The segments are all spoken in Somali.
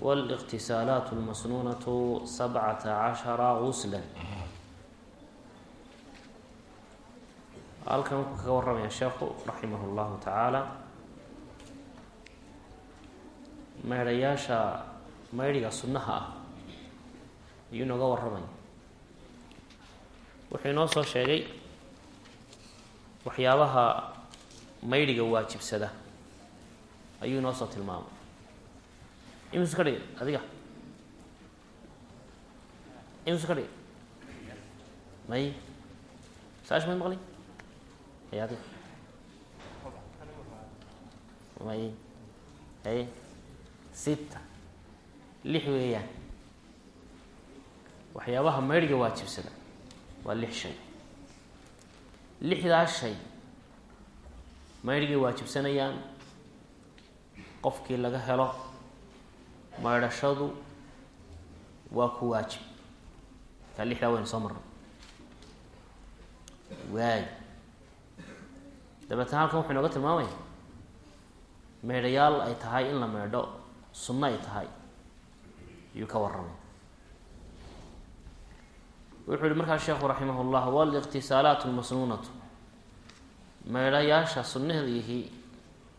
والاqtisاaلaaت الmasنunaة سبcaةa caشhرa غusla halkan wuxuu kaga waramaya sheekhu raximah اllahu tacaala meedhayaasha meydhiga sunnaha ah ayuu inooga waramaya wuxuu inoo soo sheegay waxyaabaha meydhiga waajibsada ayuu inoo soo tilmaamay imus ka dhig adiga imus ka dhig may saash may maqli ay adiga may hay sita lix weeyaan waxyaabaha meydhiga waajibsada. Waa lix shay. Lixdaas shay. Meydhigay waajibsanayaan. Qofkii laga helo maydhashadu waa ku waajib kaa lixdaa waynu soo marnay waay dabeetna halkan wuxuu inooga tilmaamaya meydhayaal ay tahay in la meydho sunno ay tahay. Ayuu ka warramay. Wuxuu yihi markaa sheekhu raximah llah waliqtisaalaat lmasnuunatu meydhayaasha sunnahiihi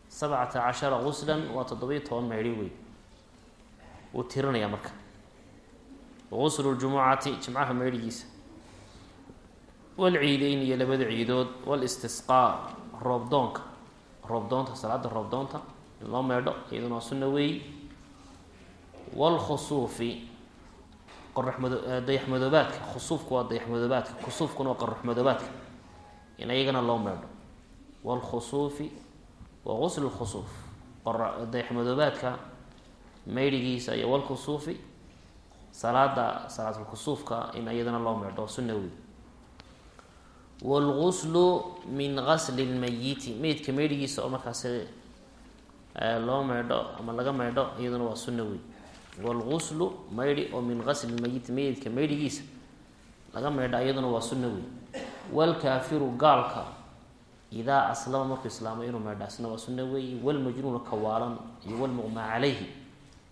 sabcata cashara guslan waa toddobiyo toban meydhi wey wuu tirinayaa marka. Guslu ljumucati jimcaha meydhigiisa walciideyn iyo labada ciidood walistisqaa roobdoonka roobdoonta salaada roobdoonta in loo meydho iyaduna waa sunna weey wlkhusuufi qoraxmado dayaxmadoobaadka khusuufku waa dayaxmadoobaadka kusuufkuna waa qoraxmadoobaadka in iyagana loo meydho wlkhusuufi wa guslu lkhusuuf dayaxmadoobaadka maydhigiisa iyo walkusuufi salaada salaatlkusuufka in iyadana loo meerdho sunna wey min gasli lmayiti meydka meydhigiisa oo markaas eh, loo meydho ama laga meydho iyaduna waa sunna wey wlguslu maydhi oo min gasli lmayiti meydka meydhigiisa laga meydha iyaduna waa sunna wey wlkaafiru gaalka idaa aslama markuu islaamo inuu meydha waa sunna weeye wlmajnuuna kawaalan iyo wlmuqmaa calayhi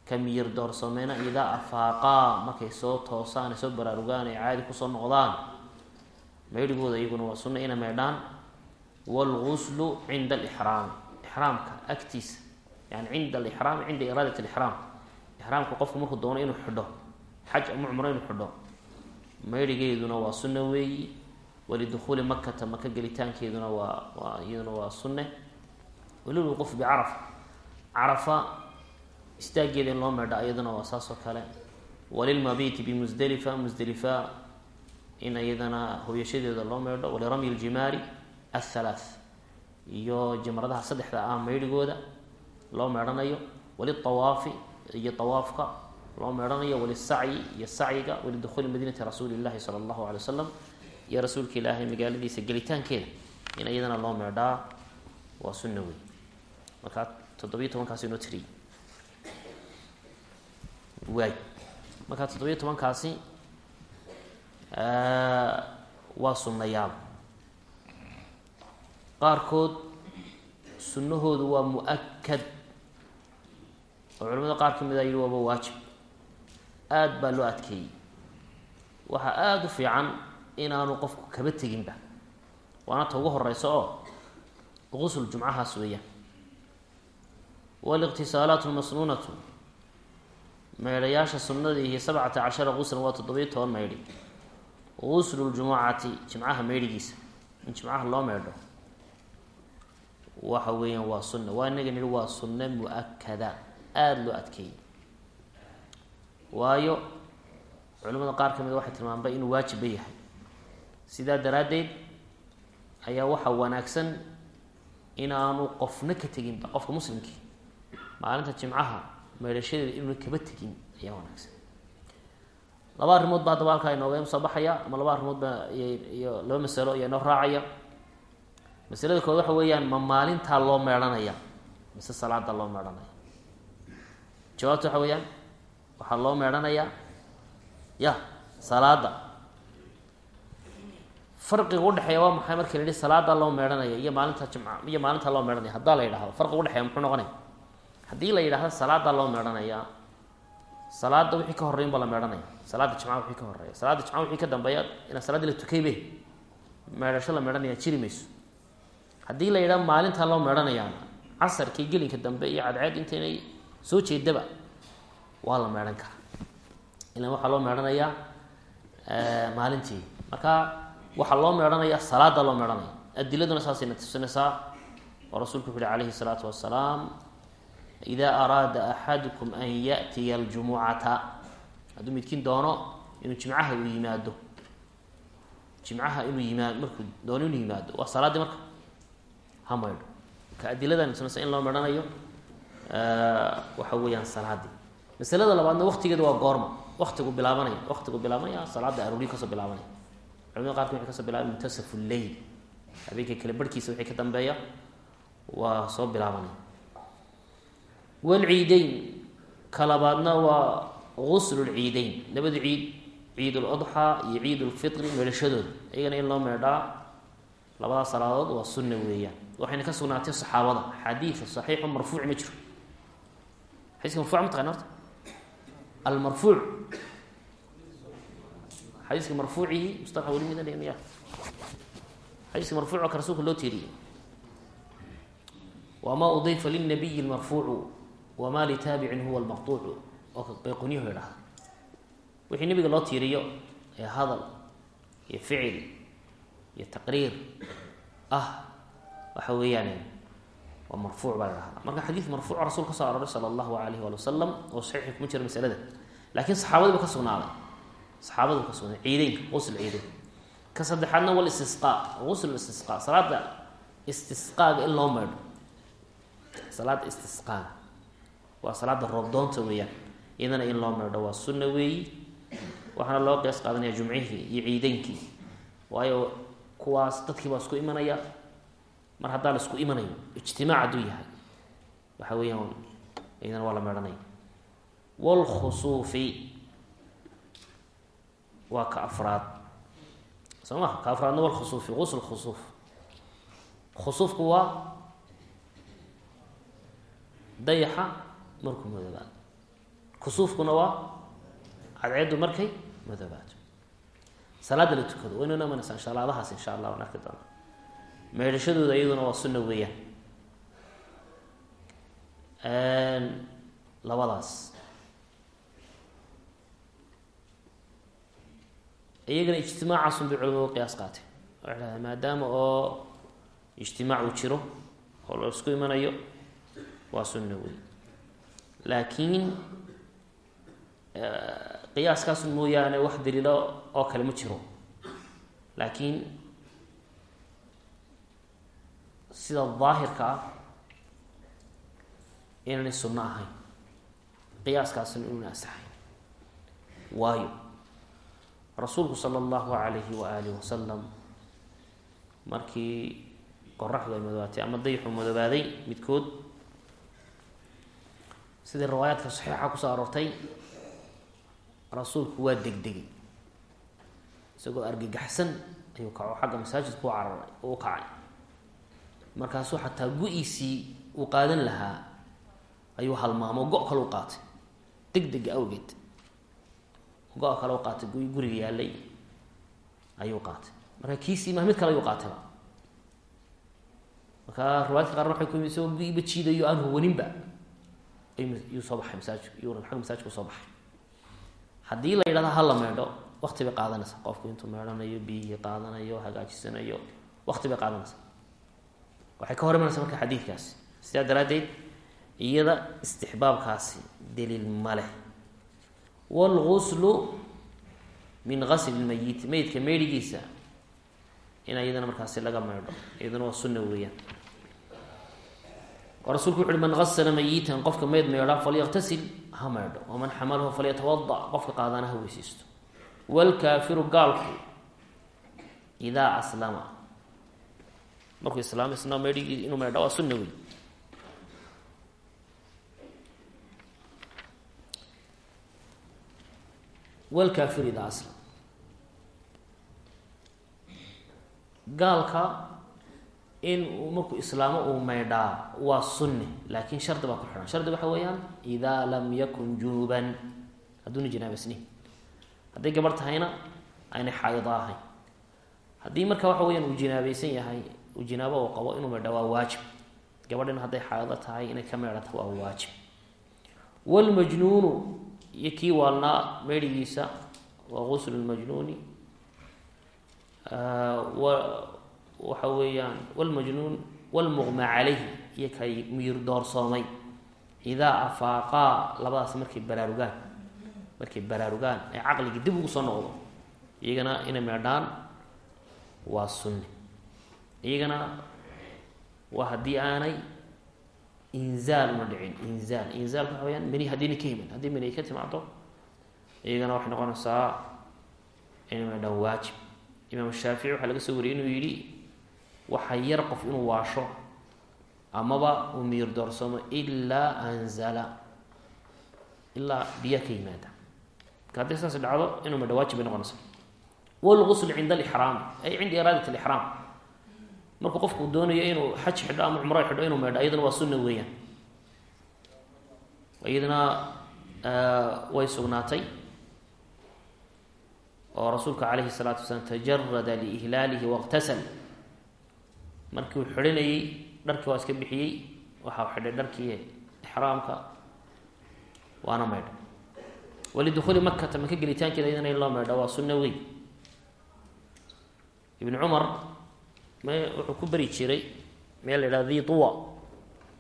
kamiyir doorsameyna idaa afaaqaa markay soo toosaan soo baraarugaan ay caadi ku soo noqdaan. Meydhigooda iyaguna waa sunna inay meydhaan wاlguslu cinda alixraami ixraamka agtiisa yani cinda alixraami cinda iraadat alixraam ixraamka qofku markuu doono inuu xidho xaj ama cumro inuu xidho. Meydhigeeduna waa sunna weeyi. Walidukhuuli makata maka gelitaankeeduna waa waa iyaduna waa sunne. Walilwuquuf bicarafa carafa istaageeda in loo meydha iyaduna waa saas kale. Walilmabiti bimusdelifa musdelifa in iyadana hoyashadeeda loo meydho waliramyi ljimaari athalaath iyo jamradaha saddexda ah meydhigooda loo meydhanayo walitawaafi iyo tawaafka loo meydhanayo walisacyi iyo sacyiga. Walidukhuuli madiinati rasuuli llahi sala allahu alay wasalam iyo rasuulka ilaahay magaaladiisa gelitaankeeda in iyadana loo meedhaa waa sunna wey markaa toddobiyo tobankaasi inoo waay markaa toddobiyo tobankaasi waa sunnayaal. Qaarkood sunnahoodu waa mu'akad oo culamada qaar ka mid a yihi waaba waajib. Aada baa loo adkeeyey. Waxaa aada u fiican inaanu qofku kaba teginba. Waana ta ugu horeysa oo gusul jumcahaas weeyaan. Waliqtisaalaat lmasnuunatu meydhayaasha sunnadiihi sabcata cashara guslan waa toddobiyo toban meydhi guslu ljumucati jimcaha meydhigiisa in jimcaha loo meydho waxa weeyaan waa sunna. Waa inaga nihi waa sunne mu'akada aada loo adkeeyey. Waayo culimada qaar ka mid waxay tilmaanba inuu waajibba yahay. Sidaa daraaddeed ayaa waxaa wanaagsan inaanu qofna ka teginba qofka muslimkii. Maalinta jimcaha meedhashadeeda inuuna kaba tegin ayaa wanaagsan. Laba arrimood baa haddaba halkaa inooga soo baxaya ama laba arrimood baa iyo laba masalo ayaa inoo raacaya. Masalada kood waxa weeyaan ma maalintaa loo meedhanaya mise salaada loo meedhanaya. Jawaabta waxa weeyaan waxaa loo meedhanayaa ya salaada farqiga udhexeeya waa maxay marka la yihi salaada loo meedhanaya iyo maalinta jimca iyo maalinta loo meedhanaya haddaa la yidhahdo farqiga udhexeeya muxuu noqonaya haddii la yidhahdo salaada loo meedhanaya salaada wixii ka horreyn ba la meedhanaya salaada jimca wixii ka horreeya salaada jimca wixii ka dambeeya inaa salaadii la tukaybe meedhasho la meedhanaya jiri mayso. Haddii la yidhahdo maalintaa loo meedhanayaana casarkii gelinka dambe iyo cadceed intaynay soo jeedaba waa la meedhan karaa. Ilan waxaa loo meedhanayaa maalintii. Marka waxaa loo meedhanayaa salaada loo meedhanaya adiladuna saasayna tusinaysaa oo rasuulku wuxu uhi calayhi salaatu wasalaam ida araada axadukum an yatiya aljumucata hadduu midkiin doono inuu jimcaha uu yimaado jimcaha inuu yimaado markuu doono inuu yimaado waa salaaddii marka ha maydho ka adiladan tusinaysa in loo meedhanayo waxa weeyaan salaadii masalada labaadna waktigeeda waa goorma waktigu bilaabanaya waktigu bilaabanaya salaada aroori ka soo bilaabanaya culamada qaarka waxay ka soo bilaabay muntasafu lleyl habeenka kale barhkiisa wixii ka dambeeya waa soo bilaabanaya walciideyn ka labaadna waa guslu lciideyn labada ciid ciid ulodxaa iyo ciid ulfitri meedhashadooda iyagana in loo meedhaa labadaas salaadood waa sunna weeyaan waxayna ka sugnaatay saxaabada xadiid saxiixo marfuuci ma jiro xadiiska marfuuc ma taqana horta almarfuuc xadiiska marfuucihi mustafa weli mida miya xadiiska marfuuc oo ka rasuulka loo teeriyey wama udifa lilnabiyi wama litaabicin huwa lmaqtuucu oo bayqunyahu idhahda wixii nabiga loo tiiriyo ee hadal iyo ficil iyo taqriir ah waxa weeyaan waa marfuuc baa la marka xadiid marfuuc rasul ka soo arooray sala allahu alayh waali wasalam oo saxiixi kuma jiro masalada laakiin saxaabadii ba ka sugnaaday saxaabadu ka sugnaaday ciideynka qusl ciideyn ka saddexaadna wal qusl istisqaa salaada istisqaaga in loo meedho salaada istisqaaga waa salaada roobdoonta weeyaan. Iyadana in loo meedho waa sunna weeyi. Waxaana loo qiyaas qaadanaya jumcihii iyo ciideynkii waayo kuwaas dadkii baa isku imanaya. Mar haddaa la isku imanayo ijtimaac hadduu yahay waxa weeyaan iyadana waa la meedhanaya wlkhusuufi waa ka afraad. Soo ma ka afraadna walkhusuufi gusl khusuuf. Khusuufku waa dayaxa markuu madoobaado kusuufkuna waa cadceeddu markay madoobaado salaada la tukado waynu ina imanaysaa inshaalladahaas insha allah waan arki doona meedhashadooda iyaduna waa sunna weeyaan. Labadaas. Iyagana ijtimaacasun bay culamadu qiyaas qaatay. Waxay dhahdeen maadaama oo ijtimaac uu jiro oo la isku imanayo waa sunna wey laakiin qiyaaskaasun mooyaane wax daliilo oo kale ma jiro. Laakiin sida daahirka ah inaanay sunno ahayn qiyaaskaasuna inuuna asaxayn waayo rasuulku sala allahu alayhi wa aalihi wasalam markii qoraxdu ay madoobaatay ama dayixu madoobaaday midkood sidii riwaayaadka saxiixa ku soo aroortay rasuulku waa degdegay isagoo argagaxsan ayuu kaco xagga masaajidka u cararay u kacay. Markaasuu xataa gu-iisii uu qaadan lahaa ayuu halmaamo go- kale u qaatay. Degdega awgeed. Go- kale u qaatay gu- guriga yaalay ayuu qaatay. Marka kiisii ma mid kale ayuu qaatayba marka riwaayadka qaarna waxay ku yimid isagoo gu-iba jiidayo aan huwaninba soo baxay masaajidka yuu agga masaajidka soo baxay haddii la yidhahdo hala meedho wakti bay qaadanaysaa. Qofku intuu meedhanayo biyihii qaadanayo hagaajisanayo wakti bay qaadanaysaa. Waxay ka hor imanaysaa marka xadiidkaasi. Sidaa daraaddeed iyada istixbaabkaasi daliil ma leh. Waalguslu min gasli lmayiti meydka meydhigiisa in iyadana markaasi laga meydho iyadana waa sunna weeyaan oo rasulku wuxu uhi man gasla mayitan qofka meyd meydha falyaktasil ha meydho waman xamalahu falyatawada qofka qaadana ha weyseysto wlkaafiru gaalku idaa aslama. Markuu islaam isna meedhigii inuu meedha waa sunna wey wlkaafiru idaa aslam gaalka in uu markuu islaamo uu maydhaa waa sunne laakin shardi baa ku xidhan. Shardi waxa weeyaan idaa lam yakun junuban hadduuna jinaabasni hadday gabarh tahayna aynay xaaida ahayn. Haddii marka waxa weyaan uu jinaabaysan yahay uu jinaabo uu qabo inuu maydha waa waajib. Gabadhina hadday xaaido tahay inay ka meedhata waa waajib. Wlmajnuunu iyo kii waalnaa meydhigiisa waa guslu lmajnuuni waxa weeyaan wlmajnuun wlmuqma calayhi iyo kay miyir idaa afaaqaa labadaas markay baraarugaan markay baraarugaan ee caqligii dib ugu soo noqdo iyagana inay meedhaan waa sunne iyagana waa haddii aanay inzaal una dhicin inzaal. Inzaalka waxa weyaan meni haddiina ka himin haddii meni ay ka timaado iyagana waxay noqonaysaa inay meedhaan waajib. Imaam shaafici waxaa laga soo wariyay inuu yidhi waxa yar qof inuu waasho amaba uu miyir doorsoomo ilaa anzala ilaa biyaa ka yimaada. Marka haddii saas dhacdo inuu medha waajib bay noqonaysa wlgusl cinda alixraam ay cinda iraadat alixraam markuu qofku doonayo inuu xaj xidho ama cumro xidho inuu meedho iyadana waa sunna weeyaan. Iyadana way sugnaatay. Oo rasuulka calayhi salaatu wasalaam tajarada liihlaalihi waqtasal markii uu xidhanayey dharkii waa iska bixiyey waxa u xidhay dharkii ixraamka. Waana maydha. Walidukuuli makata maka gelitaankeeda iyadana in loo maydha waa sunno weyn. Ibn cumar wuxuu ku beri jiray meel la yidhaha di tuwa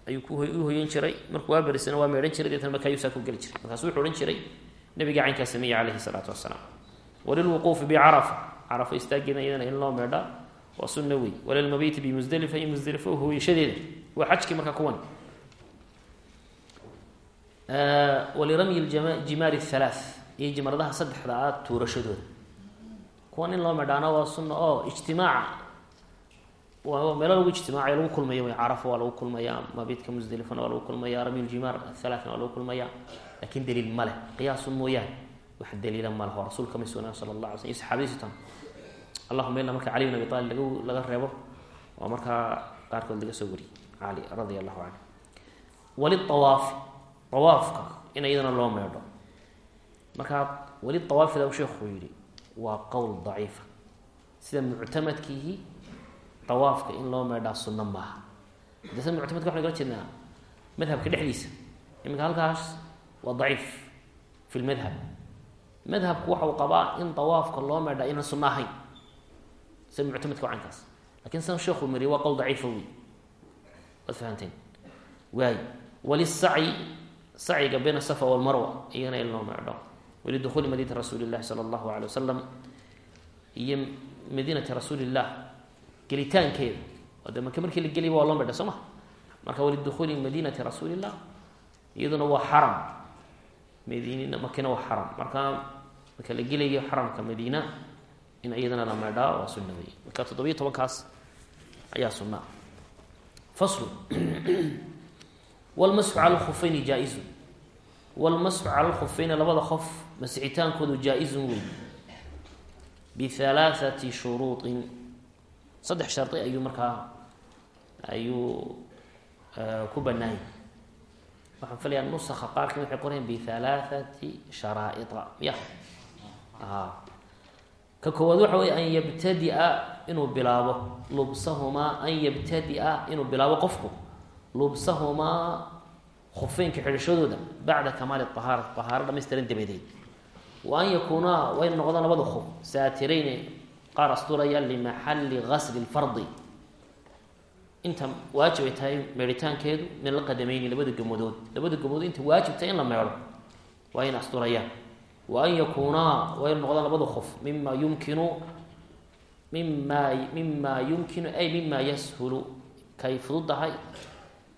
ayuu ku u hoyan jiray. Markuu waa berisana waa meedhan jiray deetna marka ayuu saa ku geli jiray. Markaasu wuxuu odhan jiray nabiga caynkaa sameeyey calayhi salaatu wasalaam walilwuquufi bicarafa carafa. Istaageeda iyadana in loo meedha waa sunna wey walilmabiiti bimusdelifa iyo musdelifo hooyashadeeda waa xajkii markaa kuwan. Waliramyi jimaari halaa iyo jimaradaha saddexda a tuurashadooda. Kuwan in loo medhaana waa sunna oo ijtimaaca. Waa meelo lagu ijtimaacayo lagu kulmayo way carafa waa lagu kulmayaa mabiidka musdelifana waa lagu kulmaya ramyuljimaar athalaatna waa lagu kulmaya. Lakin daliil ma leh. Qiyaasu mooyaane. Wax daliila ma leho rasuulka may sugnaan sala allah alay sl iyo saxaabadiisitan allahuma ila marka cali bin abi aalib laga laga reebo waa markaa qaarkood laga soo wariyey cali radia allahu canhu waliawaafi awaafka in iyadana loo meedho. Markaa weli awaafida u sheekuu yihi waa qowl daciifa. Sida muctamadkiihi awaafka in loo meedhaa sunno maaha. De muctamadka waxan kala jeednaa madhabka dhexdiisa. Iminka halkaas waa daciif fi lmadhab madhabku waxa uu qabaa in awaafka loo meedhaa inaan sunno ahayn sida muctamadka wacankaas laakiin sida sheekuu mariyay waa qowl daciifa wey waad fahanteen waay walisacyi sacyiga bayna safa walmarwa iyana in loo meedho walidukuuli madinati rasuuli llahi sala allahu alay wasalam iyo madiinati rasuuli llah gelitaankeeda oo de maka markii la geliba waa loo medha soo ma marka walidukuuli madinati rasuuli llah iyaduna waa xaram madiin makina waa xaram marka marka la gelayo xaramka madiina in iyadana la meedhaa waa sunna wey marka toddobiyo tobankaas ayaa sunaa faslu. Wlmasxu cala lkhufayni jaa-izun. Wlmasxu cala lkhufayni labada qof masixitaankoodu jaa-izun wey bihalaathati shuruuطin saddex shardi ayuu markaa ayuu ku banaayay waxaan filayaa nusaka qaarkan waxay qorayaan bihalaathati sharaaئia ya ka koowaad waxa wey an yabtadia inuu bilaabo lubsahumaa an yabtadia inuu bilaabo qofku. Lubsahumaa khufeynka xidhashadooda bacda kamaali ahaara ahaaro dhamaystiran dabadeed. Wa an yakuunaa wayna noqdaan labada khuf. Saatirayne qaar asturaya limaxalli gasli lfardi inta waajib ay tahay meedhitaankeedu min la qadamayni labada gamodood labada gamodood inta waajibtahay in la meedho waa in asturayaan wa an yakuunaa wayna noqdaan labada khuf mima yumkinu mima mima yumkinu ay mima yashulu. Kay fududahay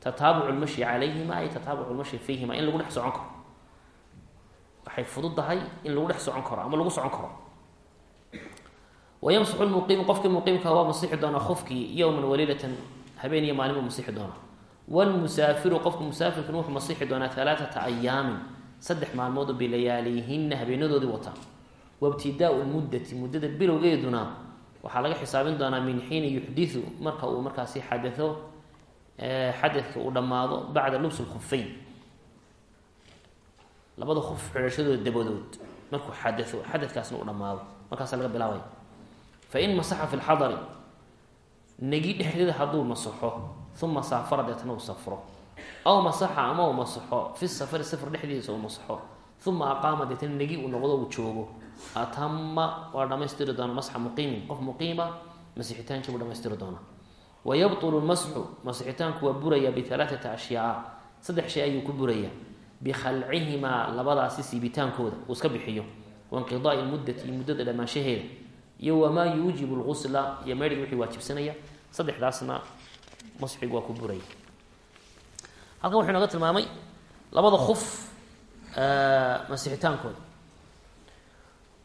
tataabuc lmashi calayhima ay tataabuc lmashi fiihima in lagu dhex socon karo. Waxay fududahay in lagu dhex socon karo ama lagu socon karo. Wayamsaxu lmuqiimu qofkii muqiimka waa masixi doonaa khufkii yowman waliilatan habeen iyo maalin buu masixi doonaa. Wlmusaafiru qofka musaafirkuna wuxuu masixi doonaa alaaata ayaamin saddex maalmood bilayaaliyihinna habeenadoodii wataa wabtidaau lmuddati muddada bilowgeeduna waxaa laga xisaabin doonaa min xiina yuxdiu marka uu markaasi xadao xadadka uu dhammaado bacda lubs lkhufayn labada kuf xidhashadooda dabadood markuu xadao xadadkaasna uu dhammaado markaasa laga bilaabaya fain masaxa fi lxadari negi dhexdeeda hadduu masaxo uma saafara deetna uu safro aw masaxa ama uu masaxo. Fi safari safar dhexdiisa uu masaxo. Uma aqaama deetna negi uu noqdo uu joogo. Atama waa dhamaystiri doona masxa muqiimin qof muqiima masixitaankii buu dhamaystiri doonaa wayabطulu lmasxu masixitaanku waa buraya bialaaثati ashyaa. Saddex shay ayuu ku buraya. Bikhalcihimaa labadaasi siibitaankooda uu iska bixiyo. Wainqidaai muddati iyo muddada dhammaanshaheeda iyo wamaa yuujibu lgusla iyo waajibsanaya. Saddexdaasna masxigu waa ku buraya halkan wuxuu inooga tilmaamay labada kuf masixitaankooda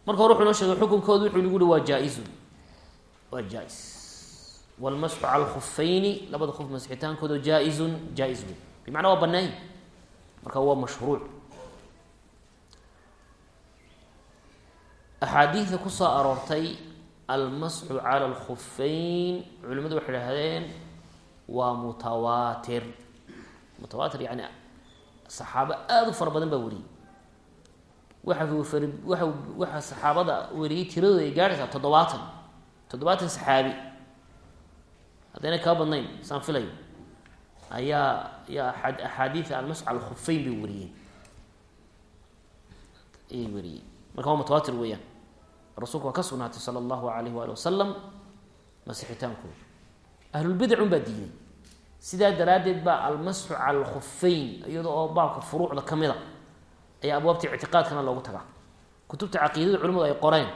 marka hore wuxuu inoo sheegay xukunkooda wuxuu nagu uhi waa jaa-izun waa jaa-is cala lkufayni labada kuf masixitaankooda jaa-izun jaa-is wey bimacnaa waa banaany marka waa mashruuc. Axaadiida ku soo aroortay almasxu cala alkhufayn culimadu waxay idhahdeen waa mutawaatir mutawaatir yani saxaabo aada u fara badan baa wariyey. Waxa fari waxa waxaa saxaabada wariyey tiradooda ay gaadhaysaa toddobaatan toddobaatan saxaabi. Haddayna kaa badnayn saan filayo. Ayaa yaa a axaadiida almasxu cala alkhufayn bay wariyeen. Ayay wariyeen. Marka waa mutawaatir weeyaan. Rasuulku waa ka sugnaatay sala allahu alayh waali wasalam masixitaankooda ahlulbidacun baa diiday sidaa daraaddeed baa almasxu cala alkhufeyn iyada oo baabka furuucda ka mid a ayaa abwaabta ictiqaadkana loogu tagaa. Kutubta caqiidada culimadu ay qoreen.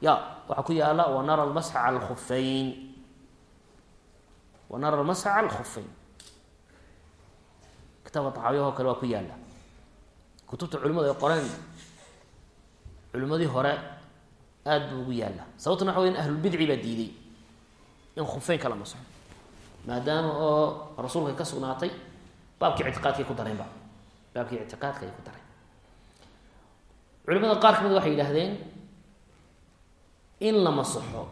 Ya waxaa ku yaalla wanara almasxa cala alkhufeyn wanara almasxa cala alkhufeyn kitaabka taxaawiyahoo kale waa ku yaalla kutubta culimadu ay qoreen culimadii hore aada buu ugu yaallaa sababtuna waxa weya ahlulbidci baa diiday in khufeynka la masaxo maadaama oo rasuulka ka sugnaatay baabkii ictiqaadkay ku dareenba baabkii ictiqaadka ay ku dareen culimada qaar ka mid waxay yidhaahdeen in la masaxo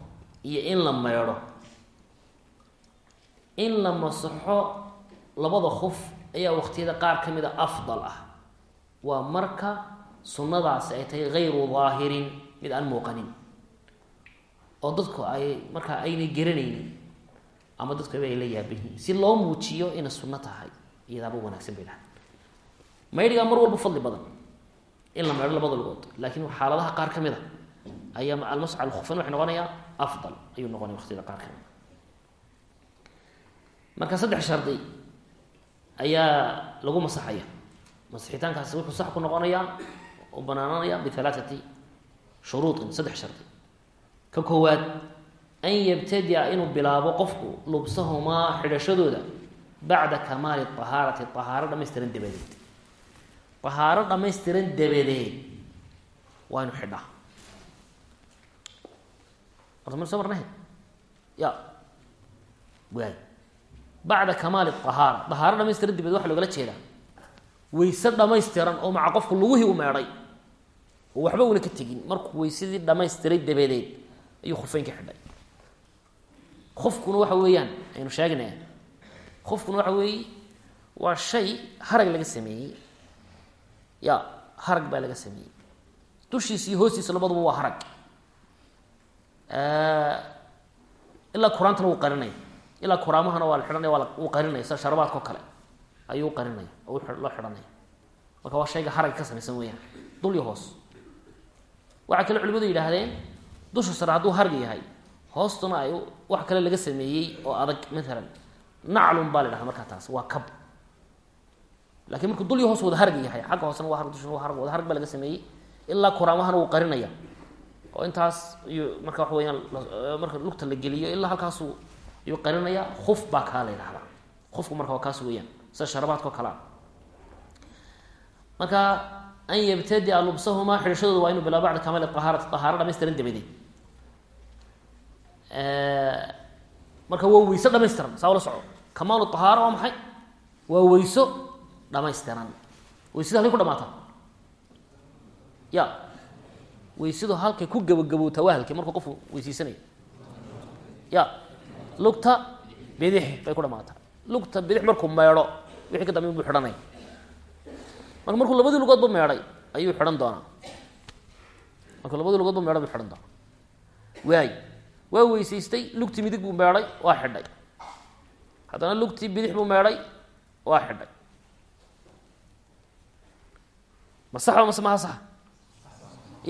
iyo in la meedho. In la masaxo labada khuf ayaa waqtiyada qaar ka mid a afdal ah. Waa marka sunnadaasi ay tahay hayru daahirin mid aan muuqanin. Oo dadku ay markaa aynay garanaynin ama dadku ay la yaabayihiin si loo muujiyo inay sunno tahay iyadaaba wanaagsan bay dhahay maydhigaa mar walba fadli badan in la meedho labada lugood laakiin xaaladaha qaar ka mid a ayaa almasx alkhufan waxay noqonayaa afdal ayuu noqonaya waqtiyada qaar ka a marka saddex shardi ayaa lagu masaxaya. Masixitaankaasi wuxuu sax ku noqonayaa u banaananaya bialaaati shuruuin saddex shardi. Ka koowaad an yabtadia inuu bilaabo qofku lubsahumaa xidhashadooda bacda kamaali ahaarati ahaaro dhamaystiran dabadeed ahaaro dhamaystiran dabadeed waa inu xidhaa orta ma ya waay bacda kamaali ahaara ahaaro dhamaystiran dabadeed waxa loogala jeedaa wayse dhamaystiran oo maca qofku luguhii u meedhay oo waxba una ka tegin markuu waysadii dhamaystiray dabadeed ayuu khufeynka xidhay kufkuna waxa weeyaan aynu sheegnaya kufkuna waxa weeye waa shay harag laga sameeyey. Ya harag baa laga sameeyey. Dushiisa hoostiisa labaduba waa harag. Ilaa quraantana wuu qarinaya ilaa kuraamahana waa la xidhanaya waa wuu qarinaya sida sharabaadkao kale ayuu u qarinaya oo loo xidhanaya marka waa shayga harag ka samaysan weeyaan dul iyo hoos. Waxaa kale culimadu yidhaahdeen dusha sare hadduu harg yahay hoostuna ay wax kale laga sameeyey oo adag maalan naclun baa la dhahda markaa taas waa kab. Lakiin markuu dul hoos wada harg yahay xagga hoosena waa harg dushuna waa harg wada harg baa laga sameeyey ilaa kuraamahana wuu qarinaya. Oo intaas iyo marka waxa weyaan marka lugta la geliyo ilaa halkaasu ayuu qarinaya kuf baa kaa la ydhahdaa kufku marka waa kaas weeyaan sida sharabaadkao kalea marka an yabtadia lubsahumaa xidhashadooda waa inu bilaa bacda kamaali ahaarati ahaaro dhamaystiran dabadeed marka waa weyse dhamaystiran saa ula soco kamaalu ahaara waa maxay? Waa weyso dhamaystiran. Weysada halkay ku dhamaata ya. Weysadu halkay ku gabagabowtaa waa halkay markuu qofku weysiisanayo ya. Lugta bidix bay ku dhamaataa lugta bidix markuu meedho wixii ka dambe buu xidhanaya marka markuu labadii lugoodba meedhay ayuu xidhan doonaa. Markuu labadii lugoodba meedho buu xidhan doonaa. Waay waa weysaystay lugtii midig buu meedhay waa xidhay. Haddana lugtii bidix buu meedhay waa xidhay. Ma saxba mase maha saxa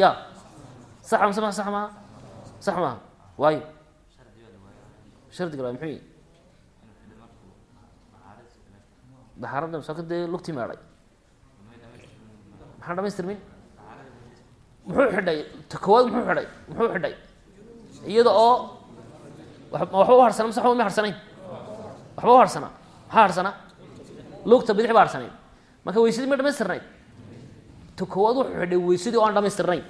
ya. Saxa mase maha sax maha sax maaha waayo shardiga waa muxuu yihi daxaaradda masaakin dee lugtii meedhay maxaan dhamaystirmin? Muxuu xidhay? Ta koowaad muxuu xidhay? Muxuu xidhay iyada oo waxba u harsana mase waxba ma harsanayn. Waxba u harsanaa. Maxaa harsanaa. Lugta bidix ba harsanayn. Marka weysadii ma dhamaystirnayd ta koowaad wuxuu xidhay weysadii oo aan dhamaystirnayn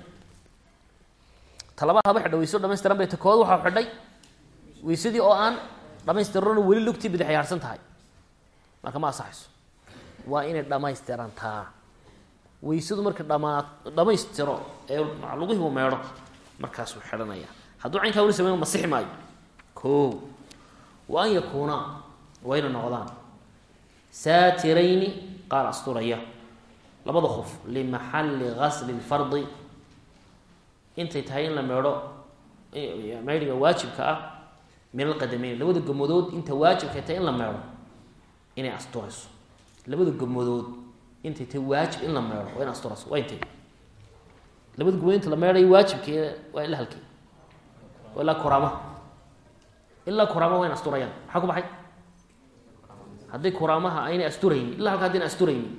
ta labaad haba xidha weysado bay ta koowaad waxaa xidhay. Weysadii oo aan dhamaystirano weli lugtii bidix ay harsan tahay. Marka ma asaxayso waa inay dhamaystirantaa weysadu marka dhamaa dhamaystiro ee lugihiibu meedho markaasuu xidhanaya hadduu caynkaa weli sameyn masixi maayo. Ko wa an yakuuna wayna noqdaan. Saatirayni qaar asturaya. Labada qof limaxalli gasli lfardi intay tahay in la meedho meydhiga waajibka ah min alqadameyn labada gomadood inta waajibkay tahay in la meedho inay asturayso. Labada gomadood intay tahay waajib in la meedho waa in asturayso waa intay. Labada gomadood inta la meedhayo waajibkeeda waa ila halkee waa ilaa kuraamaha ilaa kuraamaha in asturayaan. Maxaa ku baxay? Hadday kuraamaha aynay asturaynin. Illa halka hadayna asturaynin.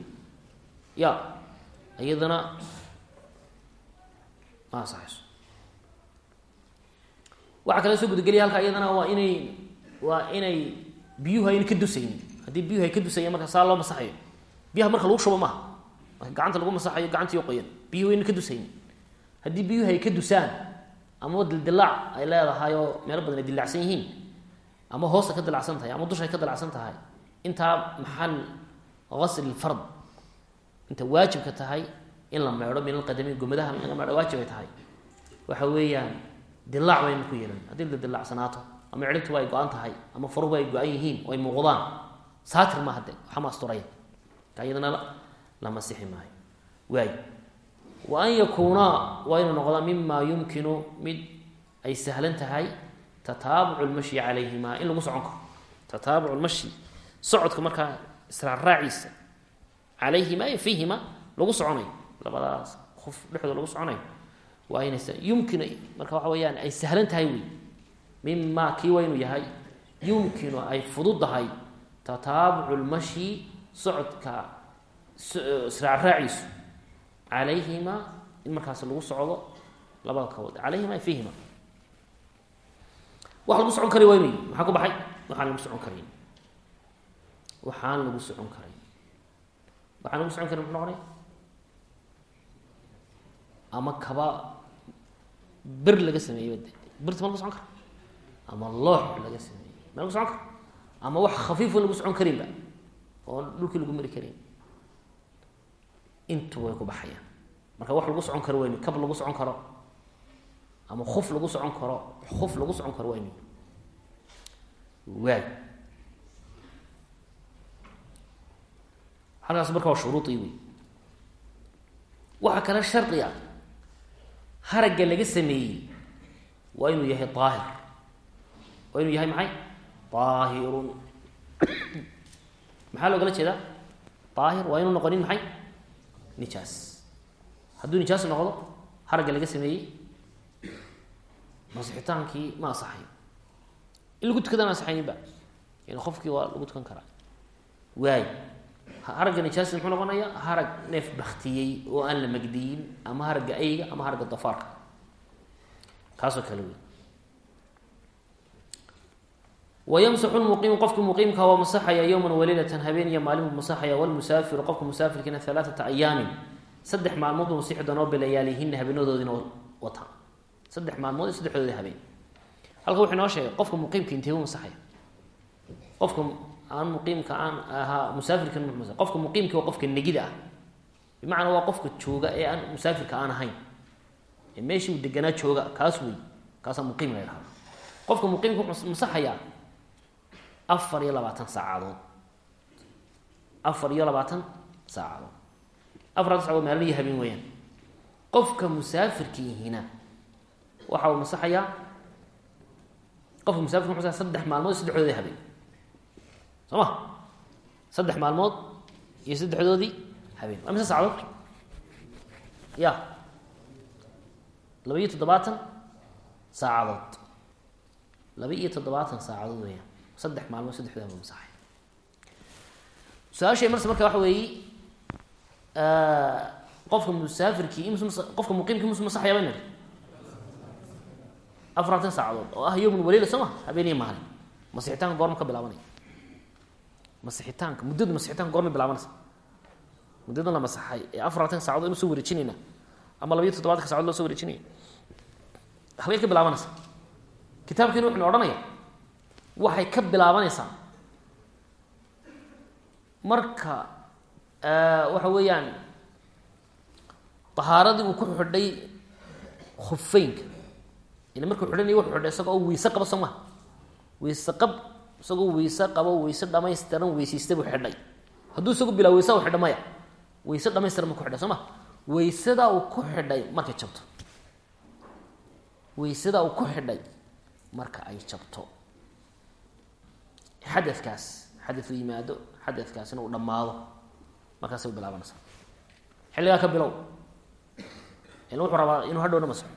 Ya iyadana ma asaxayso waxaa kale soo gudageliya halka iyadana waa inay waa inay biyuhu ayna ka dusaynin. Haddii biyuhu ay ka dusayaan marka saa loo masaxayo. Biyaha marka lagu shubo maaha. Marka gacanta lagu masaxayo gacantii qoyan. Biyuhu ayna ka dusaynin. Haddii biyuhu ay ka dusaan ama dildilaac ay leedahay oo meelo badan ay dilaacsan yihiin. Ama hoosta ka dilacsan tahay ama dusha ay ka dilacsan tahay. Intaa maxal gasli lfard inta waajibka tahay in la meedho min alqadami gomadaha laga meedho waajib ay tahay. Waxa weeyaan dilaac bayna ku yeelan. Haddii la ama cidhibtuba ay go-an tahay ama faruhuba ay go-an yihiin oo ay muuqdaan saatir ma hadde waxama asturaya. Ka iyadana maayo. Waay wa an yakuunaa waa inuu noqdaa mima yumkinu mid ay sahlan tahay tataabucu lmashyi calayhima in lagu socon karo. Tataabucu lmashyi socodka markaa israarraaciisa calayhima e fiihima lagu soconayo labadaas qof dhexdooda lagu soconayo waa inay yumkinu marka waxa weeyaan ay sahlan tahay wey mima kii waa inuu yahay yumkinu ay fududahay tataabucu lmashyi socodka israarraaciisu calayhima in markaas lagu socdo labada kabood. Calayhima fiihima wax lagu socon kara waa inuu maxaa ku baxay? Waxaan lagu socon karayn waxaan lagu socon karayn waxaan lagu socon karin muxuu noqonay? Ama kaba bir laga sameeyey bade birta ma lagu socon kara ama loox laga sameeyey ma lagu socon kara ama wax khafiifo lagu socon karinba oo dhulkii lagu mari karin intu way ku baxayaan. Marka wax lagu socon karo waynu kab lagu socon karo ama kuf lagu socon karo kuf lagu socon karo waynu. Waay halkaas marka waa shuruudii wey waxaa kale shardi ah. Haragga laga sameeyey waa inuu yahay daahir. Waa inuu yahay maxay? Daahirun. Maxaa loogala jeedaa? Daahir waa inuu noqonin maxay nijaas hadduu nijaas noqdo haragga laga sameeyey masixitaankii ma asaxayo in lagu tukadana asaxayninba yani qofkii waa lagu tukan karaa. Waay. Haragga nijaasi muxuu noqonayaa harag neef baktiyey oo aan la magdiyin ama haragga ayga ama haragga dafaarka. Kaasoo kale wey wayamsaxu lmuqiimu qofka muqiimka waa masaxaya yowman waliilatan habeen iyo maalin buu masaxaya walmusaafiru qofka musaafirkiina alaaata ayaamin saddex maalmood buu masixi doonoo bilayaalihinna habeenadoodina wata saddex maalmood iyo saddexdoodi habeen halka wuxuu inoo sheegay qofka muqiimka intee u masaxaya qofka aan muqiimka aan ahaa musaafirka qofka muqiimka waa qofka negida ah bimacnaa waa qofka jooga ee aan musaafirka aan ahayn ee meeshii uu deganaa jooga kaas wey kaasaa afar iyo labaatan saacadood. Afar iyo labaatan saacadood. Afartan saacadood maalin iyo habeen weeyaan. Qofka musaafirkiihina waxa uu masaxayaa qofka musafirka masaxaya saddex maalmood iyo saddexdoodii habeen. Soo ma? Saddex maalmood iyo saddexdoodii habeen. Waa mise saacadood? Ya laba iyo toddobaatan saacadood. Laba iyo toddobaatan saacadood weeyaan saddex maalmood saddexdood habeen masaxay su'aashay marse marka waxa weeye qofka musaafirkii ims qofka muqiimkii mus masaxaya ba niri afaratan saacadood oo ah yowmun waleyla soo ma habeeniya maalin. Masixitaanka goorma ka bilaabanaya masixitaanka muddada masixitaanka goormay bilaabanaysa. Muddadan la masaxay ee afaratan saacadood inu soo wareejinayna ama labayo toddobatanka sacdood loo soo wareejinaya halkay ka bilaabanaysa. Kitaabkiina wuxuna odhanaya waxay ka bilaabanaysaa. Marka waxa weeyaan tahaaradii uu ku xidhay khufeynka. Ila markuu xidhanay wuxuu xidhay isagoo weyse qaba soo maha weyse qab isagoo weyse qabo weyse dhamaystiran weysaysta buu xidhay. Hadduu isagu bilaa weysa u xidha maya? Weyse dhamaystiran buu ku xidhay soo ma? Weysadaa uu ku xidhay markay jabto. Weysadaa uu ku xidhay marka ay jabto xadadkaas xadadu yimaado xadadkaasina uu dhammaado. Markaasay u bilaabanaysaa. Xilligaa ka bilow ila wuxuu rabaa inuu hadhowna masaxo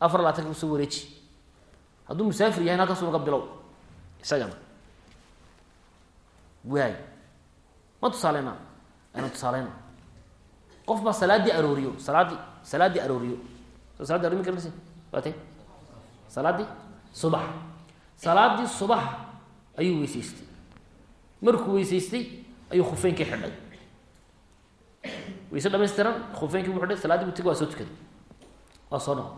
afar labaatanka u soo wareeji. Hadduu musaafir yahay halkaas unaga bilow isagana. Waay ma tusaaleyna ayna tusaaleyna qof baa salaaddii arooriyo salaadii arooriyo. So saladdi arori ma waate salaaddii subax. Salaaddii subax ayuu weysaystay. Markuu weysaystay ayuu khufeynkii xidhay. Weyse dhamaystiran khufeynkii buu xidhay salaadii buu tegi waa soo tukaday. Waa soo dhaqo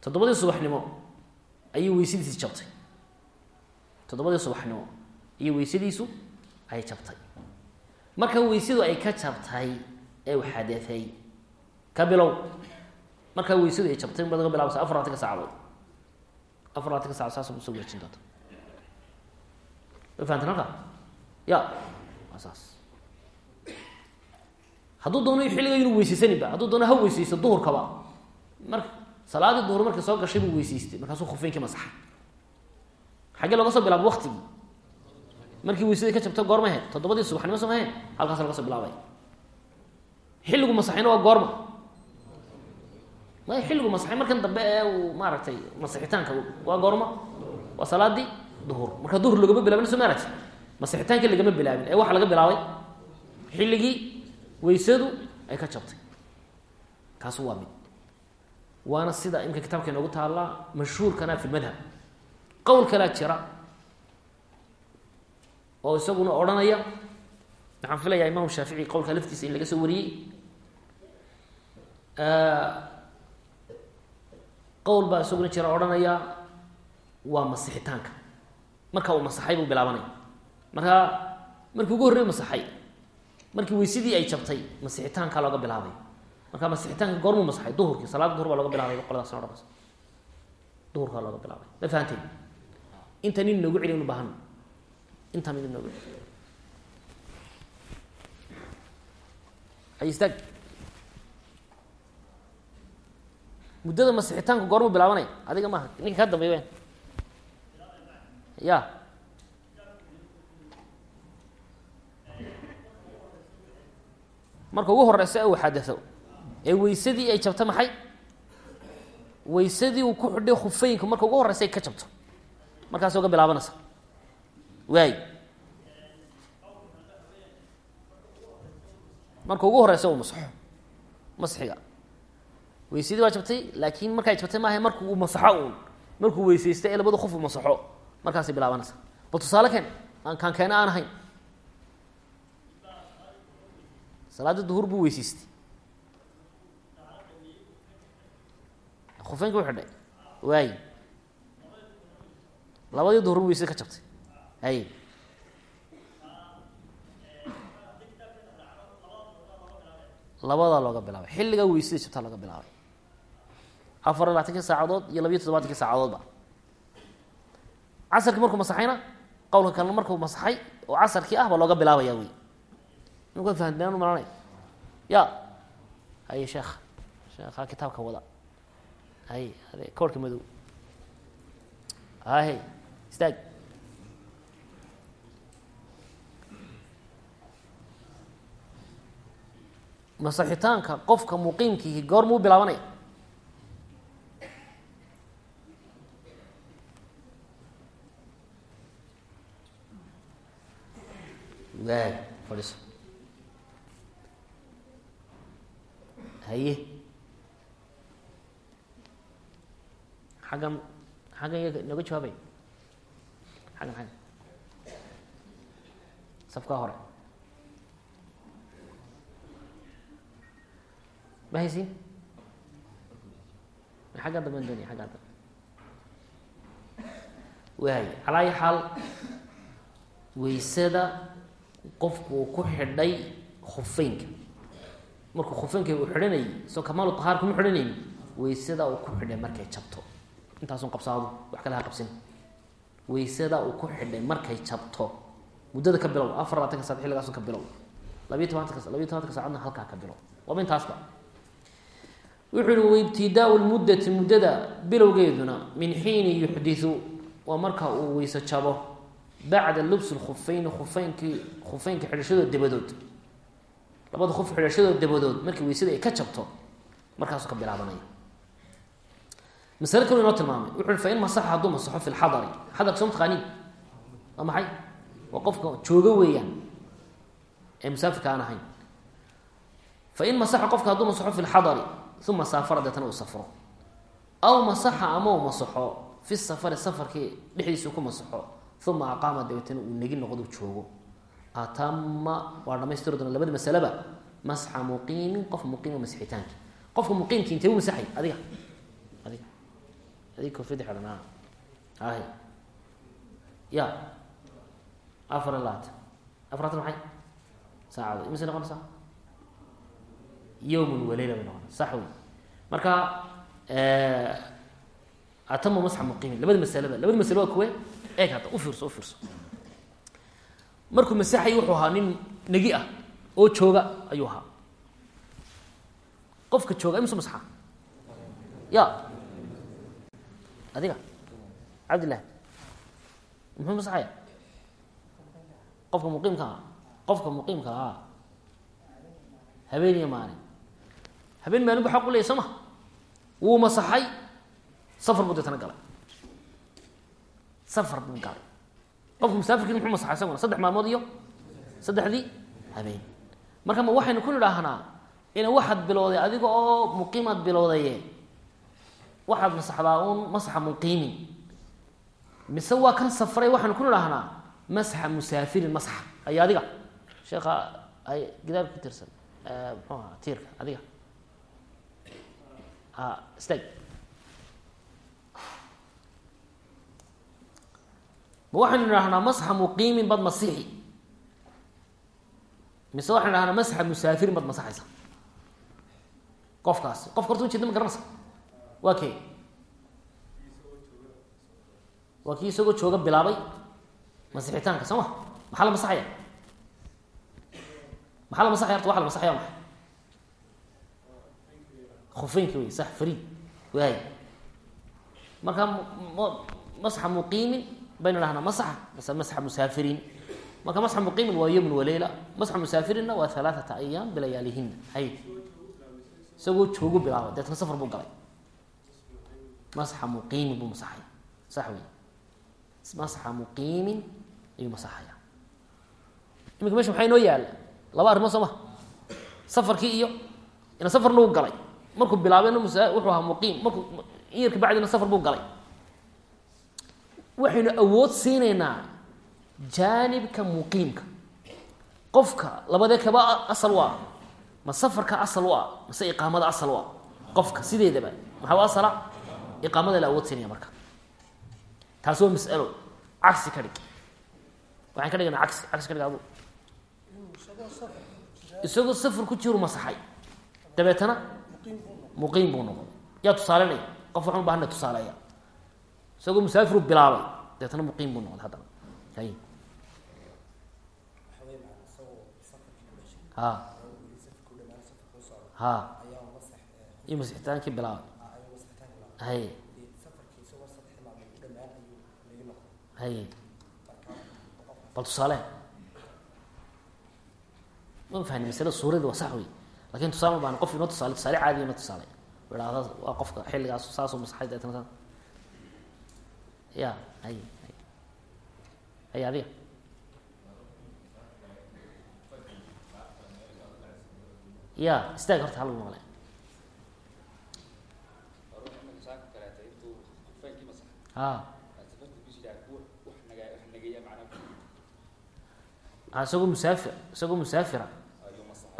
toddobadii subaxnimo ayay weysadiisi jabtay. Toddobadii subaxnimo iyo weysadiisu ay jabtay. Marka weysadu ay ka jabtay ee u xadaay ka bilow. Markaa weysadu ay jabtay baad ka bilaabaysa saacadood afar labatanka sacad saas u soo wareejin doonta ma halka ya. Waa saas hadduu doono xilliga inuu weysaysaninba hadduu doono ha weysaysto duhurkaba marka salaadii duhur markay soo gashay buu weysaystay markaasuu khufeynkii masaxay xaggee looga soo bilaabo waktigii markii weysadii ka jabta goorma ahayd toddobadii subaxnimo soo mahayn halkaas laga soo bilaabay xilligu masaxayna waa goorma may xilligu masaxay. Markan dambe ee uu maaragtay masixitaanka waa goorma waa salaadii duhur. Marka duhur lagama bilaabin soo maaragti masixitaanka lagama bilaabin. Ee waxaa laga bilaabay. Xilligii weysadu ay ka jabtay. Kaasu waa mid. Waana sida imika kitaabka inoogu taallaa mashhuurkana fi lmadhab qowl kalaa jira oo isaguna odhanaya. Waxaan filayaa imaam shaafici qowlka laftiisa in laga soo wariyey qowl baa isaguna jira odhanaya waa masixitaanka. Marka uu masaxay buu bilaabanaya marka markii ugu horrey masaxay markii weysadii ay jabtay masixitaankaa looga bilaabay. Marka masixitaanka goormuu masaxay duhurkii salaada duhur baa looga bilaabay qoladaasna odhanaysa. Duhurkaa looga bilaabay. Ma fahanteen inta nin inoogu celi inu baahan intaa mid inoogu celi ay istaag muddada masixitaanka goormuu bilaabanaya adiga maaha ninka ka dambeey wen ya marka ugu horeysa uu xadao ee weysadii ay jabto maxay? Weysadii uu ku xidhay khufeynka marka ugu horeysa ay ka jabto. Markaas uga bilaabanaysa. Waay. Marka ugu horeysa uu masaxo masxiga weysadii waa jabtay laakiin markay jabtay maaha marku uu masaxo uun. Markuu weysaystay ee labada qof uu masaxo. Markaasay bilaabanaysa. Bal tusaale keen aan kaan keena aan ahayn. Salaadii duhur buu weysaystay khufeynka u xidhay. Waay. Labadii duhur weysada ka jabtay. Hay labadaa looga bilaabay. Xilligaa weysada jabtaa laga bilaabay afar iyo labaatankii saacadood iyo labiyo toddobaatankii saacadoodba. Casarkii markuu masaxayna qowlka kalena markuu masaxay oo casarkii ah baa looga bilaabaya wey imika fahanteen malanay ya haye sheekh sheekha kitaabka wada. Haye ade koorhka madow. Hahe istaag. Masaxitaanka qofka muqiimkiihi goor muu bilaabanaya waag fadhiiso haye xaggan xaggan iyaga nooga jawaabay xaggan xaggan safkaa hore ma haysiin ma xaggaa damban doonaya xaggaa dambe waay calaa ayi xaal weysada qofku uu ku xidhay khufeynka markuu khufeynka uu xidhanayay soo kamaalu tahaar kuma xidhanayni weysada uu ku xidhay markay jabto. Intaasun qabsaado wax kale ha qabsin. Weysada uu ku xidhay markay jabto. Muddada ka bilow afar labaatanka saad xilligaasun ka bilow. Labiyo tobanka labiyo tobanka saacadna halkaa ka bilow. Waaba intaasba? Wuxuu yihi waibtidaau lmuddati muddada bilowgeeduna min xiini yuxdiu waa marka uu weyse jabo bacda lubs lkhufeyni khufeynkii khufeynka xidhashadooda dabadood labada khuf xidhashadooda dabadood markii weysada ay ka jabto markaasuu ka bilaabanaya masale kalu inoo tilmaamay wuxu uhi fain masaxa hadduu masaxo fi lxadari xadarka soo mataqaaniin waa maxay waa qofka joogo weeyaan ee musaafirka aan ahayn fain masaxa qofka hadduu masaxo fi lxadari uma saafara deetana uu safro aw masaxa ama uu masaxo fi safari safarkii dhexdiisu ku masaxo uma aqaama dabeetana uu negi noqdo joogo. Atama waa dhamaystiri doona labada masaleba masxa muqiimin qof muqiima masixitaanki qofka muqiimki intee u masaxay adiga. Adiga. Adiga koofiyada xidhan a ahe ya. Afar iyo labaatan. Maxay? Saacado imise noqonaysaa yowman waleyla bay noqonaysa sax wey marka atama masxa muqiimin labada masaleba labada masale waa eeg hadda u fiirso u fiirso markuu masaxay wuxuu ahaa nin negi ah oo jooga ayuu ahaa. Qofka jooga imse masaxa ya. Adiga? Cabdillahi. Muxuu masaxaya qofka muqiimka ah. Qofka muqiimka ah. Habeen iyo maalin habeen maalin bu xaq u leeyay soo wuu masaxay. Safar buu deetana galay safar buu galay qofka musaafirkiin muxuu masaxay isaguna saddex maalmood iyo saddexdii habeen marka ma waxaynu ku nidhaahnaa ina waxaad bilowday adiga oo muqiimaad bilowdaye waxaad masaxdaa uun masaxa muqiimin mise waa kan safray waxaanu ku nidhaahnaa masxa musaafirin masxa ay adiga sheekha ay gidaarka ku tirsan muxuu ahaa tiirka adiga a stag ma waxaynu idhahnaa masxa muqiimin bad masixi mise waxaynu idhahnaa masxa musaafirin bad masaxaysa. Qofkaasi qofka horta ujeeda ma garanaysa. Waa kee? Waa kii isagoo jooga bilaabay masixitaanka soo ma? Maxaa la masaxaya maxaa la masaxaya horta? Waxa la masaxaya maxay? Khufeynka wey sax fariid waay marka masxa muqiimin baynu dhahnaa masaxa mase masxa musaafiriin marka masxa muqiimin waa yowmun waleyla masxa musaafirinna waa halaathata ayaam bilayaalihina hay. Isagoo joogu bilaabay deetna safar buu galay. Masxa muqiimin buu masaxaya. Sax wey masxa muqiimin ayuu masaxaya. Iminka meesha maxaa inoo yaalla laba arrimood soo ma. Safarkii iyo ina safarna uu galay. Markuu bilaabeyna wuxuu ahaa muqiim. Markuu in yarka bacdina safar buu waxaynu awood siinaynaa jaanibka muqiimka. Qofka labadee kaba asal u ma safarka asal u ah mase iqaamada asal u ah qofka sideedaba maxaa asala? Iqaamada la awood siinaya marka. Taasi waa mas'alo cagsi ka dhig waxaan ka dhigana cagsi cagsi ka dhig isagoo safar ku jiru masaxay dabeetana muqiim buu noqday. Yaa tusaalenaya qof waxaan u bahana tusaaleeya isagoo musaafiru bilaabay. Dabeetana muqiim buu noqday haddana. Hay ha. Ha. Iyo masixitaankii bilaabay. Hay hay bal tusaale. Ma fahni maslada suuradii waa sax wey laakiin tusaale ma baan qof inoo tusaale tusaale caadiya inoo tusaale. Waa qofka xilligaas saasoo masaxay deetana saas ya hay hay adiga ya istaag horta halagu maqle a isagoo musaafir isagoo musaafira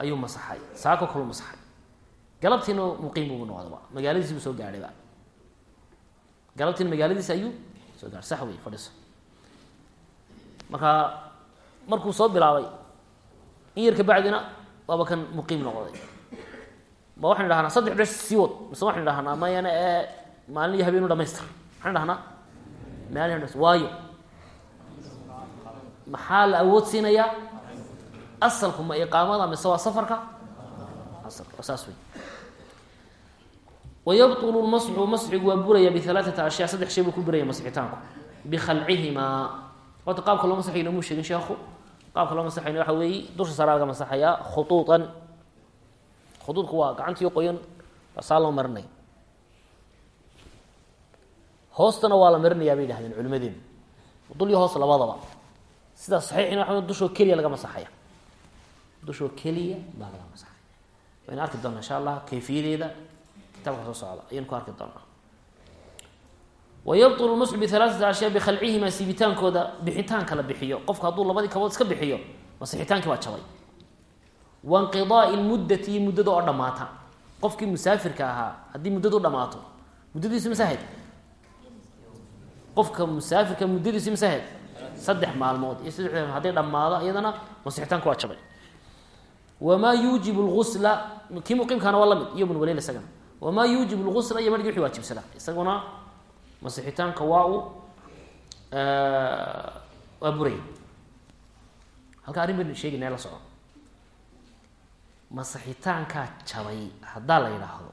ayuu masaxay saako kalu masaxay galabtiina muqiim ugu noqdaba magaaladiisi buu soo gaadhayba galabtiina magaaladiisi ayuu soo gaadhay sax wey fadhiso marka markuu soo bilaabay in yar kabacdina waaba kan muqiim noqday. Ma waxaan idhahnaa saddex besh sii wad mise waxaan idhahnaa mayana ee maalin iyo habeenu dhamaystir maxaan idhahnaa maalin dhamaystir waayo. Maxaa la awood siinayaa? Asalku ma iqaamada mise waa safarka? Asalka saas wey wayabطulu lmasxu masxigu waa buraya bialaaata ashya saddex shay buu ku buraya masxitaanku bikalcihimaa horta qaabka loo masaxayo noomuu sheegin sheekhu qaabka loo masaxayn waxa weeye dusha saraa laga masaxayaa khuuuan khuuudku waa gacantii qoyan saa loo marinay hoostana waa la marinayaa dhahdeen culimadeenu dul iyo hoos labadaba sidaa saxiixina waa dushoo keliya laga masaxaya dushoo keliya baa laga masaxaya wayna arki doona insha allah kayfiyadeeda kitaabka soo socda ayaynu ku arki doonaa. Wayabطulu lmasxu bialaaثati ashyaa bikhalcihimaa siibitaankooda bixitaanka la bixiyo. Qofku hadduu labadii kabood iska bixiyo masixitaankii baa jabay. Wainqidaai lmuddati iyo muddada oo dhammaata. Qofkii musaafirka ahaa haddii muddadu dhamaato muddadiisi masahed qofka musaafirka muddadiisi masahed saddex maalmood. Iyo saddex hadday dhammaado iyadana masixitaanka waa jabay. Wamaa yuujibu lgusla kii muqiimkaana waa la mid iyo munwaleyl isagana wamaa yuujibu lgusla iyo margii wixii waajibsada isaguna masixitaanka waa u waa buray halka arrin baynu sheegayna la soco masixitaankaa jabay haddaa la yidhaahdo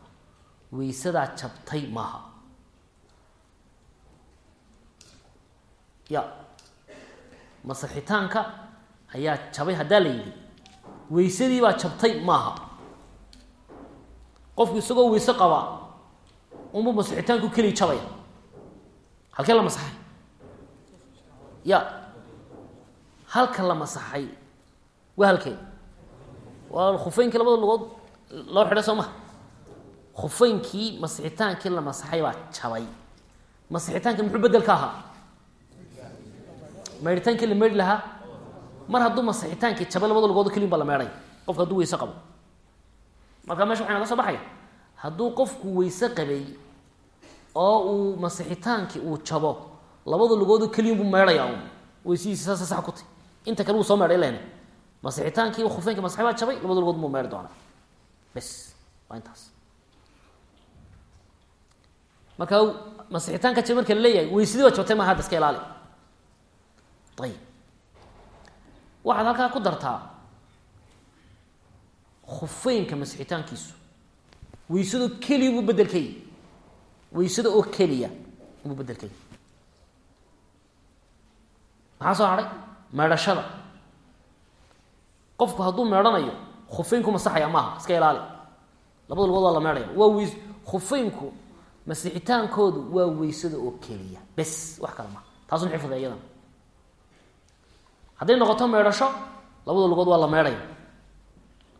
weysadaa jabtay maaha ya masixitaanka ayaa jabay haddaa la yidhi weysadii baa jabtay maaha qofku isagoo weyse qabaa unbuu masixitaanku keliya jabaya. Halkee la masaxay? Ya. Halka la masaxay. Waa halkee? Waa khufeynkii labada lugood loo xidhay soo maha khufeynkii masixitaankii la masaxay baa jabay. Masixitaanki muxuu bedel ka ahaa? Meedhitaankii la meedhi lahaa? Mar hadduu masixitaankii jabay labada lugood kelin baa la meedhay qofku hadduu weyse qabo marka meesha waxay naga soo baxaya hadduu qofku weyse qabay oo uu masixitaankii uu jabo labada lugoodo keliyun buu meedhaya un weysihiisi saasa sax ku tay inta kale wuu soo meedhay len masixitaankii khufeynka masaxay baa jabay labada lugood buu meedhi doonaa. Bes waa intaas. Marka masixitaanka jabay marka la leeyahay weysadii baa jabtay maaha hadda iska ilaali. Ayib waxaad halkaa ku dartaa khufeynka masixitaankiisu. Weysado keliya buu bedelkay weysada oo keliya buu bedelkay maxaa soo hadhay meedhashada qofku hadduu meedhanayo khufeynku masaxaya maaha iska ilaali. Labada lugood waa la meedhaya waa weys khufeynku masixitaankoodu waa weysada oo keliya. Bes wax kale maha taasun xifda iyadan hadday noqoto meedhasho labada lugood waa la meedhaya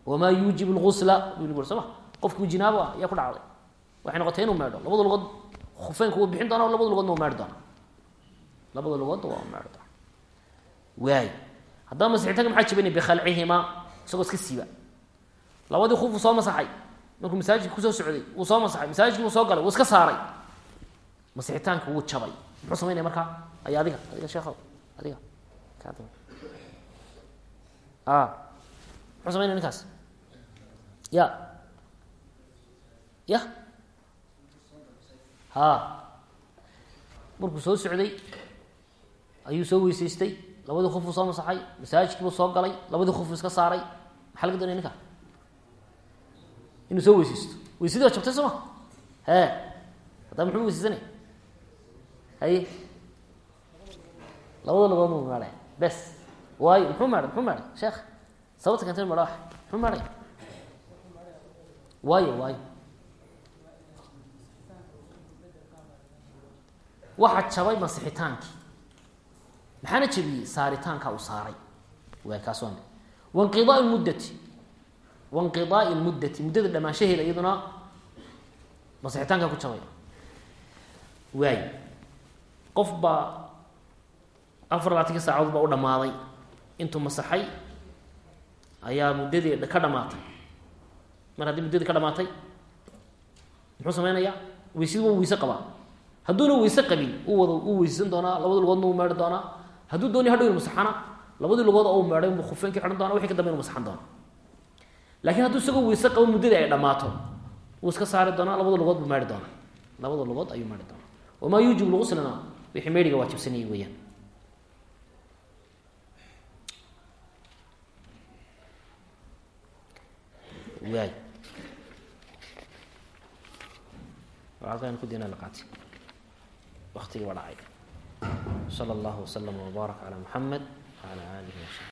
wamaa yuujib lgusla buu nagu uri soo ma qofkuu jinaabo ah ayaa ku dhacday waxay noqotay inuu meedho labada lugood khufeynku wuu bixin doona labada lugoodna u meedhi doona labada lugoodna waa meedhi doona waay haddaba masixitaanka maxaa jibinaya bikhalcihimaa isagoo iska siiba labadii kufuu soo masaxay markuu masaajidka ku soo socday wuu soo masaxay masaajidkii wuu soo galay wuu iska saaray masixitaanka wuu jabay muxuu samaynaya markaa ay adiga adiga sheekhow adiga muxuu samaynaya ninkaas ya. Ya. Ha. Markuu soo socday ayuu soo weysaystay. Labadii kufuu soo masaxay masaajidkiibuu soo galay labadii kufuu iska saaray. Maxaa laga doonaya ninka? Inuu soo weysaysto. Weysadii waa jabtay soo ma? He. Haddaa muxuu weysaysanaya haye labada lagood mu meedhay bes. Waayo muxuu meedhay muxuu meedhay sheekh sababta wax muxuu meedhay waayo waayo. Waxaa jabay masixitaankii maxaana jabiyey? Saaritaanka uu saaray. Waa kaas waa wainqidaai lmuddati wainqidaai lmuddati muddada dhamaanshaheeda iyaduna masixitaanka ku jabay. Waay qof baa afar labaatanki saacadood baa u dhammaaday. Intuu masaxay ayaa muddadii ka dhamaatay mar haddii muddadii ka dhamaatay muxuu sameynayaa weysadii waa weyse qabaa. Hadduuna weyse qabin. U wada uu weyseysan doonaa labadii lugoodna uu meedhi doonaa. Hadduu dooni hadhow inu masaxana labadii lugood oo u meedhay inbuu khufeenkii xidhan doona wixii ka dambe inu masaxan doona laakiin hadduu isagoo weyse qabo muddadii ay dhammaato wuu iska saari doonaa labada lugood buu meedhi doonaa. Labada lugood ayuu meedhi doonaa. Wamaa yuujib lguslna wixii meydhiga waajibsanayay weeyaan. Waay halkaan ku diina laqaati waktigii baa dhacay sala allahu waslama wbaarak calaa muxamed wacala aalihi wasaxbi